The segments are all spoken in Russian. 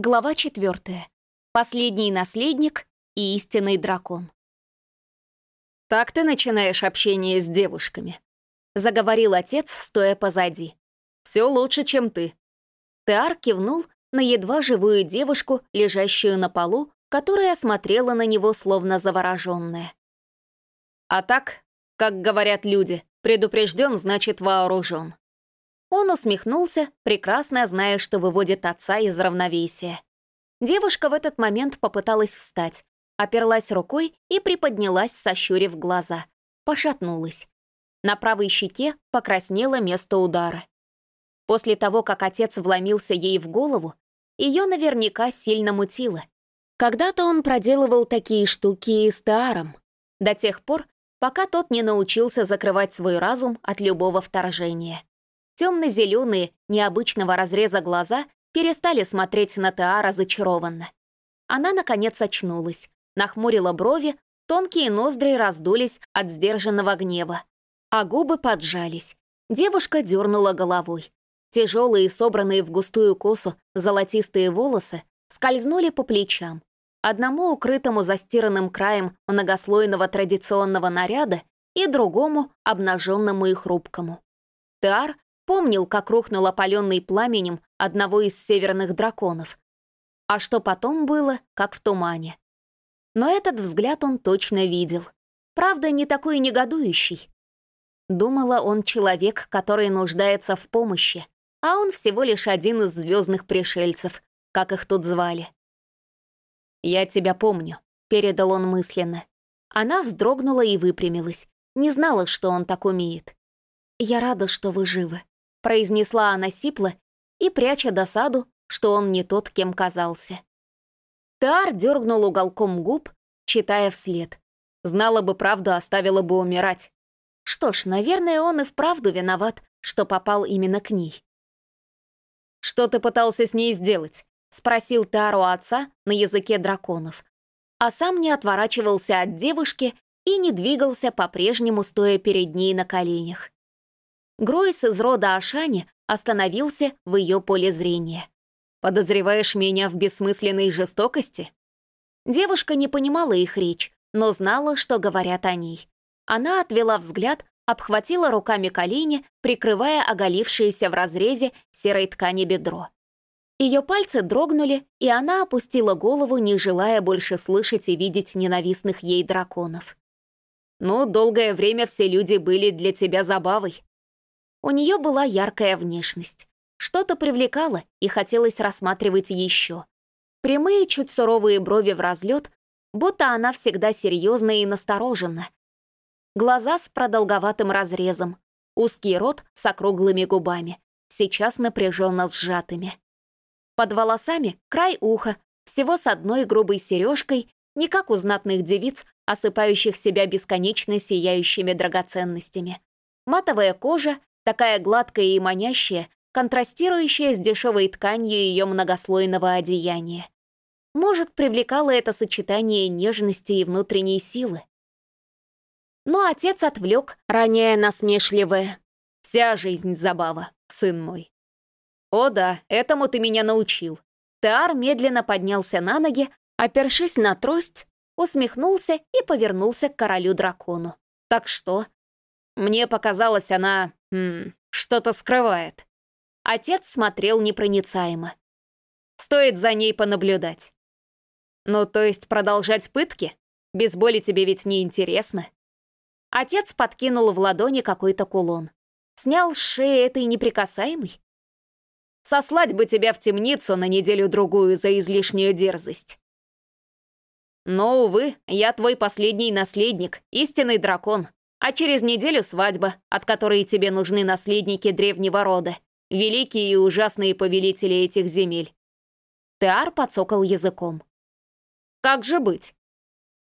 Глава четвертая. Последний наследник и истинный дракон. «Так ты начинаешь общение с девушками», — заговорил отец, стоя позади. «Все лучше, чем ты». Теар кивнул на едва живую девушку, лежащую на полу, которая смотрела на него словно завороженная. «А так, как говорят люди, предупрежден значит вооружен. Он усмехнулся, прекрасно зная, что выводит отца из равновесия. Девушка в этот момент попыталась встать, оперлась рукой и приподнялась, сощурив глаза. Пошатнулась. На правой щеке покраснело место удара. После того, как отец вломился ей в голову, ее наверняка сильно мутило. Когда-то он проделывал такие штуки и с Тааром, до тех пор, пока тот не научился закрывать свой разум от любого вторжения. Темно-зеленые, необычного разреза глаза перестали смотреть на Теара зачарованно. Она, наконец, очнулась, нахмурила брови, тонкие ноздри раздулись от сдержанного гнева, а губы поджались. Девушка дернула головой. Тяжелые, собранные в густую косу, золотистые волосы скользнули по плечам. Одному укрытому застиранным краем многослойного традиционного наряда и другому обнаженному и хрупкому. Теар Помнил, как рухнул опаленный пламенем одного из северных драконов. А что потом было, как в тумане. Но этот взгляд он точно видел. Правда, не такой негодующий. Думала, он человек, который нуждается в помощи, а он всего лишь один из звездных пришельцев, как их тут звали. «Я тебя помню», — передал он мысленно. Она вздрогнула и выпрямилась. Не знала, что он так умеет. «Я рада, что вы живы», произнесла она сипло и пряча досаду, что он не тот, кем казался. Тар дергнул уголком губ, читая вслед. Знала бы правду, оставила бы умирать. Что ж, наверное, он и вправду виноват, что попал именно к ней. «Что ты пытался с ней сделать?» — спросил Тару отца на языке драконов. А сам не отворачивался от девушки и не двигался по-прежнему, стоя перед ней на коленях. Гройс из рода Ашани остановился в ее поле зрения. «Подозреваешь меня в бессмысленной жестокости?» Девушка не понимала их речь, но знала, что говорят о ней. Она отвела взгляд, обхватила руками колени, прикрывая оголившееся в разрезе серой ткани бедро. Ее пальцы дрогнули, и она опустила голову, не желая больше слышать и видеть ненавистных ей драконов. «Ну, долгое время все люди были для тебя забавой», у нее была яркая внешность. Что-то привлекало, и хотелось рассматривать еще. Прямые, чуть суровые брови в разлет, будто она всегда серьезна и насторожена. Глаза с продолговатым разрезом, узкий рот с округлыми губами, сейчас напряженно сжатыми. Под волосами край уха, всего с одной грубой сережкой, не как у знатных девиц, осыпающих себя бесконечно сияющими драгоценностями. Матовая кожа такая гладкая и манящая, контрастирующая с дешевой тканью ее многослойного одеяния. Может, привлекало это сочетание нежности и внутренней силы. Но отец отвлек, роняя насмешливое. «Вся жизнь забава, сын мой». «О да, этому ты меня научил». Теар медленно поднялся на ноги, опершись на трость, усмехнулся и повернулся к королю-дракону. «Так что?» Мне показалось, она что-то скрывает. Отец смотрел непроницаемо. Стоит за ней понаблюдать. Ну, то есть продолжать пытки? Без боли тебе ведь не интересно. Отец подкинул в ладони какой-то кулон. Снял с шеи этой неприкасаемой. Сослать бы тебя в темницу на неделю-другую за излишнюю дерзость. Но, увы, я твой последний наследник, истинный дракон. А через неделю свадьба, от которой тебе нужны наследники древнего рода, великие и ужасные повелители этих земель. Теар подсокал языком. Как же быть?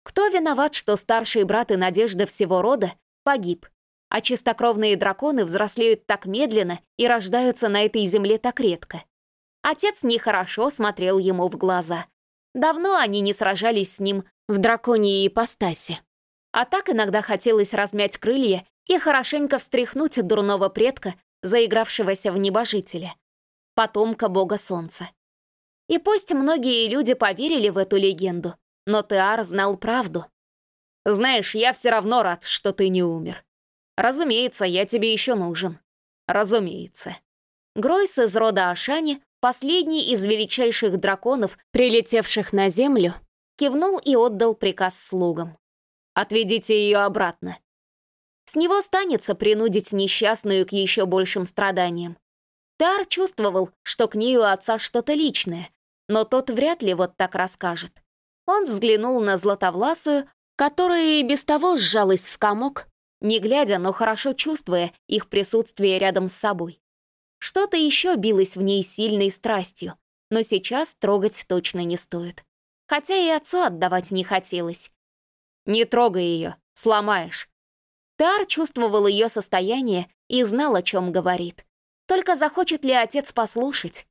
Кто виноват, что старший брат и надежда всего рода погиб, а чистокровные драконы взрослеют так медленно и рождаются на этой земле так редко? Отец нехорошо смотрел ему в глаза. Давно они не сражались с ним в драконьей ипостаси. А так иногда хотелось размять крылья и хорошенько встряхнуть дурного предка, заигравшегося в небожителя, потомка бога солнца. И пусть многие люди поверили в эту легенду, но Теар знал правду. «Знаешь, я все равно рад, что ты не умер. Разумеется, я тебе еще нужен. Разумеется». Гройс из рода Ашани, последний из величайших драконов, прилетевших на землю, кивнул и отдал приказ слугам. «Отведите ее обратно». С него станется принудить несчастную к еще большим страданиям. Тар чувствовал, что к ней у отца что-то личное, но тот вряд ли вот так расскажет. Он взглянул на Златовласую, которая и без того сжалась в комок, не глядя, но хорошо чувствуя их присутствие рядом с собой. Что-то еще билось в ней сильной страстью, но сейчас трогать точно не стоит. Хотя и отцу отдавать не хотелось. «Не трогай ее, сломаешь». Тар чувствовал ее состояние и знал, о чем говорит. Только захочет ли отец послушать?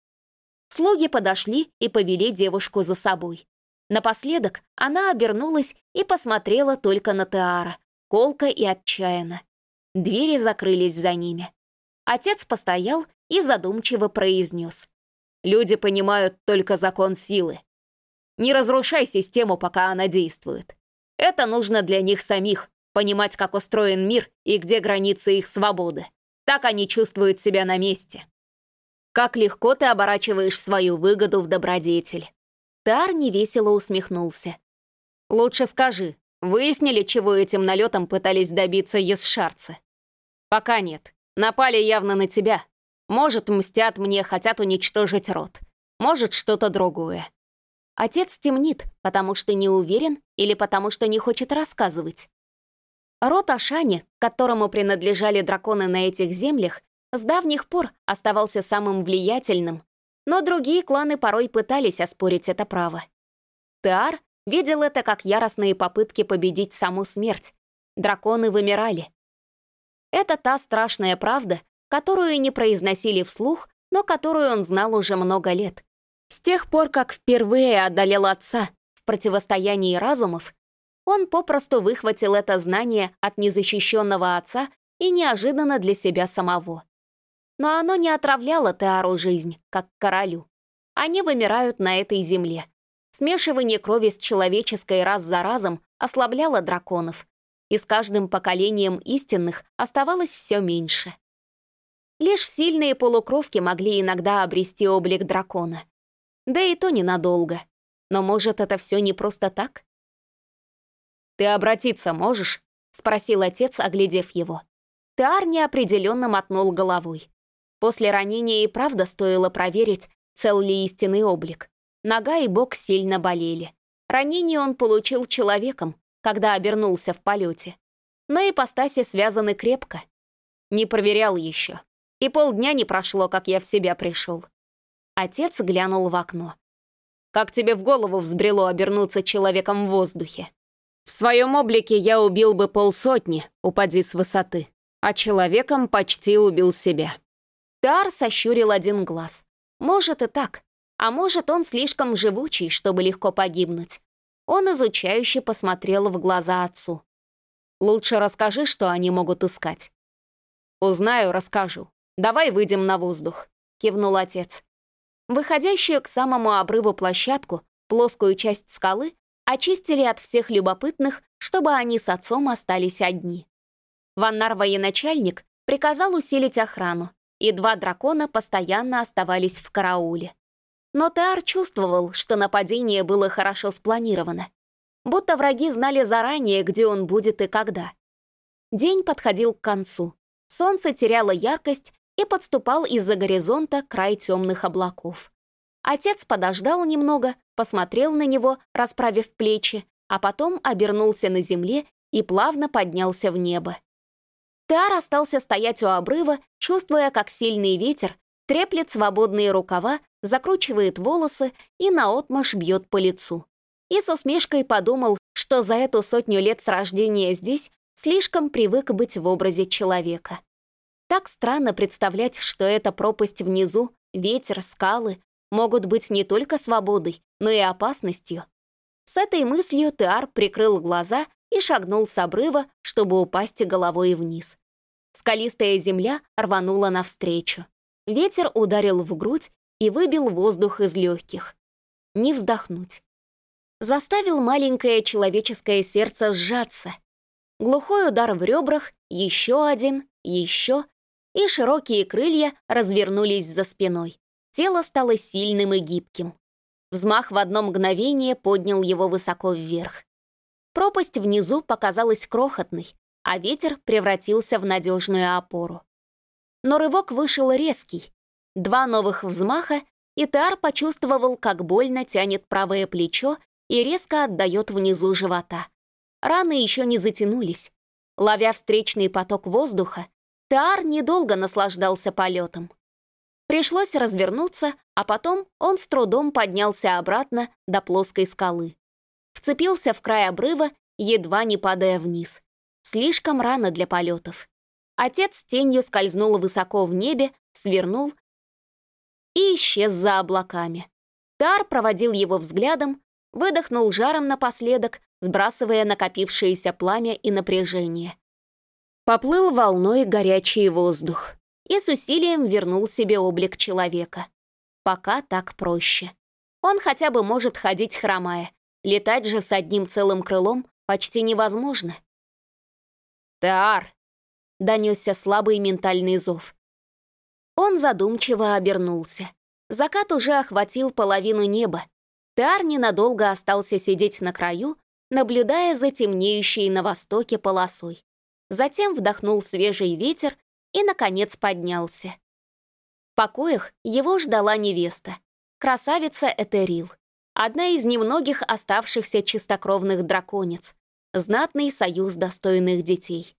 Слуги подошли и повели девушку за собой. Напоследок она обернулась и посмотрела только на Теара, колко и отчаянно. Двери закрылись за ними. Отец постоял и задумчиво произнес. «Люди понимают только закон силы. Не разрушай систему, пока она действует. Это нужно для них самих, понимать, как устроен мир и где границы их свободы. Так они чувствуют себя на месте. Как легко ты оборачиваешь свою выгоду в добродетель. Тар невесело усмехнулся. Лучше скажи, выяснили, чего этим налетом пытались добиться есшарцы? Пока нет. Напали явно на тебя. Может, мстят мне, хотят уничтожить род. Может, что-то другое. Отец темнит, потому что не уверен или потому что не хочет рассказывать. Род Ашани, которому принадлежали драконы на этих землях, с давних пор оставался самым влиятельным, но другие кланы порой пытались оспорить это право. Теар видел это как яростные попытки победить саму смерть. Драконы вымирали. Это та страшная правда, которую не произносили вслух, но которую он знал уже много лет. С тех пор, как впервые одолел отца в противостоянии разумов, он попросту выхватил это знание от незащищенного отца и неожиданно для себя самого. Но оно не отравляло Теару жизнь, как королю. Они вымирают на этой земле. Смешивание крови с человеческой раз за разом ослабляло драконов, и с каждым поколением истинных оставалось все меньше. Лишь сильные полукровки могли иногда обрести облик дракона. Да и то ненадолго. Но может, это все не просто так? «Ты обратиться можешь?» — спросил отец, оглядев его. Теар неопределенно мотнул головой. После ранения и правда стоило проверить, цел ли истинный облик. Нога и бок сильно болели. Ранение он получил человеком, когда обернулся в полете. Но ипостаси связаны крепко. Не проверял еще. И полдня не прошло, как я в себя пришел. Отец глянул в окно. «Как тебе в голову взбрело обернуться человеком в воздухе?» В своем облике я убил бы полсотни, упади с высоты, а человеком почти убил себя. Тар сощурил один глаз. Может и так, а может он слишком живучий, чтобы легко погибнуть. Он изучающе посмотрел в глаза отцу. «Лучше расскажи, что они могут искать». «Узнаю, расскажу. Давай выйдем на воздух», — кивнул отец. Выходящую к самому обрыву площадку, плоскую часть скалы, очистили от всех любопытных, чтобы они с отцом остались одни. Ваннар военачальник приказал усилить охрану, и два дракона постоянно оставались в карауле. Но Теар чувствовал, что нападение было хорошо спланировано, будто враги знали заранее, где он будет и когда. День подходил к концу, солнце теряло яркость и подступал из-за горизонта край темных облаков. Отец подождал немного, посмотрел на него, расправив плечи, а потом обернулся на земле и плавно поднялся в небо. Теар остался стоять у обрыва, чувствуя, как сильный ветер треплет свободные рукава, закручивает волосы и наотмашь бьет по лицу. И с усмешкой подумал, что за эту сотню лет с рождения здесь слишком привык быть в образе человека. Так странно представлять, что эта пропасть внизу, ветер, скалы, могут быть не только свободой, но и опасностью. С этой мыслью Теар прикрыл глаза и шагнул с обрыва, чтобы упасть головой вниз. Скалистая земля рванула навстречу. Ветер ударил в грудь и выбил воздух из легких. ни вздохнуть. Заставил маленькое человеческое сердце сжаться. Глухой удар в ребрах, еще один, еще, и широкие крылья развернулись за спиной. Тело стало сильным и гибким. Взмах в одно мгновение поднял его высоко вверх. Пропасть внизу показалась крохотной, а ветер превратился в надежную опору. Но рывок вышел резкий. Два новых взмаха, и Тар почувствовал, как больно тянет правое плечо и резко отдает внизу живота. Раны еще не затянулись. Ловя встречный поток воздуха, Тар недолго наслаждался полетом. Пришлось развернуться, а потом он с трудом поднялся обратно до плоской скалы вцепился в край обрыва, едва не падая вниз. Слишком рано для полетов. Отец тенью скользнул высоко в небе, свернул и исчез за облаками. Тар проводил его взглядом, выдохнул жаром напоследок, сбрасывая накопившееся пламя и напряжение. Поплыл волной горячий воздух и с усилием вернул себе облик человека. Пока так проще. Он хотя бы может ходить хромая, Летать же с одним целым крылом почти невозможно. «Теар!» — донесся слабый ментальный зов. Он задумчиво обернулся. Закат уже охватил половину неба. Теар ненадолго остался сидеть на краю, наблюдая за темнеющей на востоке полосой. Затем вдохнул свежий ветер и, наконец, поднялся. В покоях его ждала невеста, красавица Этерил. Одна из немногих оставшихся чистокровных драконец. Знатный союз достойных детей.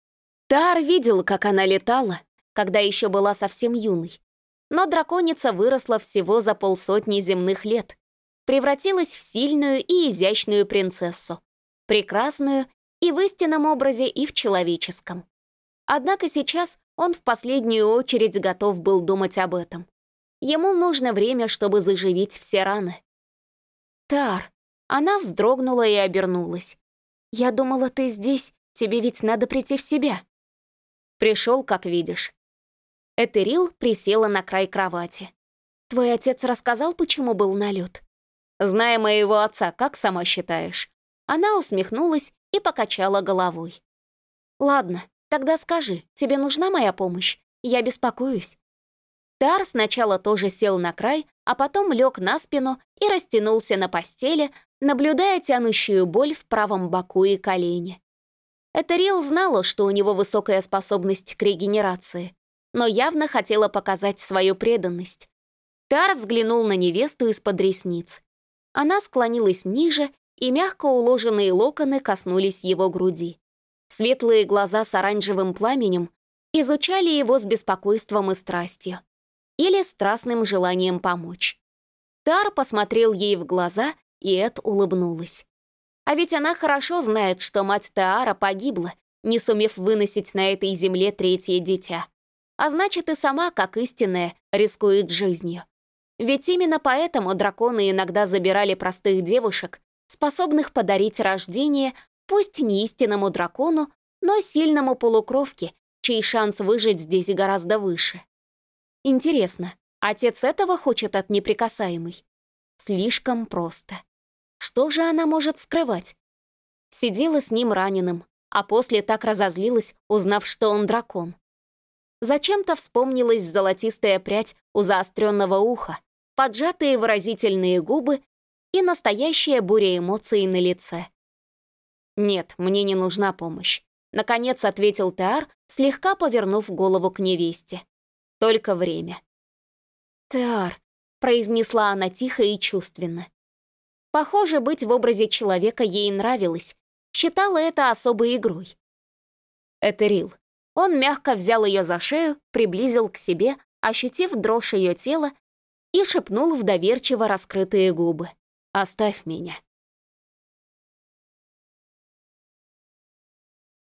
Тар видел, как она летала, когда еще была совсем юной. Но драконица выросла всего за полсотни земных лет. Превратилась в сильную и изящную принцессу. Прекрасную и в истинном образе, и в человеческом. Однако сейчас он в последнюю очередь готов был думать об этом. Ему нужно время, чтобы заживить все раны. «Тар!» Она вздрогнула и обернулась. «Я думала, ты здесь. Тебе ведь надо прийти в себя». «Пришел, как видишь». Этерил присела на край кровати. «Твой отец рассказал, почему был налет?» «Зная моего отца, как сама считаешь?» Она усмехнулась и покачала головой. «Ладно, тогда скажи, тебе нужна моя помощь? Я беспокоюсь». Тар сначала тоже сел на край, а потом лег на спину и растянулся на постели, наблюдая тянущую боль в правом боку и колене. Этерил знала, что у него высокая способность к регенерации, но явно хотела показать свою преданность. Тар взглянул на невесту из-под ресниц. Она склонилась ниже, и мягко уложенные локоны коснулись его груди. Светлые глаза с оранжевым пламенем изучали его с беспокойством и страстью или страстным желанием помочь. Тар посмотрел ей в глаза, и Эд улыбнулась. А ведь она хорошо знает, что мать Таара погибла, не сумев выносить на этой земле третье дитя. А значит, и сама, как истинная, рискует жизнью. Ведь именно поэтому драконы иногда забирали простых девушек, способных подарить рождение, пусть не истинному дракону, но сильному полукровке, чей шанс выжить здесь гораздо выше. Интересно, отец этого хочет от неприкасаемой? Слишком просто. Что же она может скрывать? Сидела с ним раненым, а после так разозлилась, узнав, что он дракон. Зачем-то вспомнилась золотистая прядь у заостренного уха, поджатые выразительные губы и настоящая буря эмоций на лице. «Нет, мне не нужна помощь», — наконец ответил Теар, слегка повернув голову к невесте. Только время. «Теар», — произнесла она тихо и чувственно. Похоже, быть в образе человека ей нравилось. Считала это особой игрой. Это Рил. Он мягко взял ее за шею, приблизил к себе, ощутив дрожь ее тела, и шепнул в доверчиво раскрытые губы. «Оставь меня».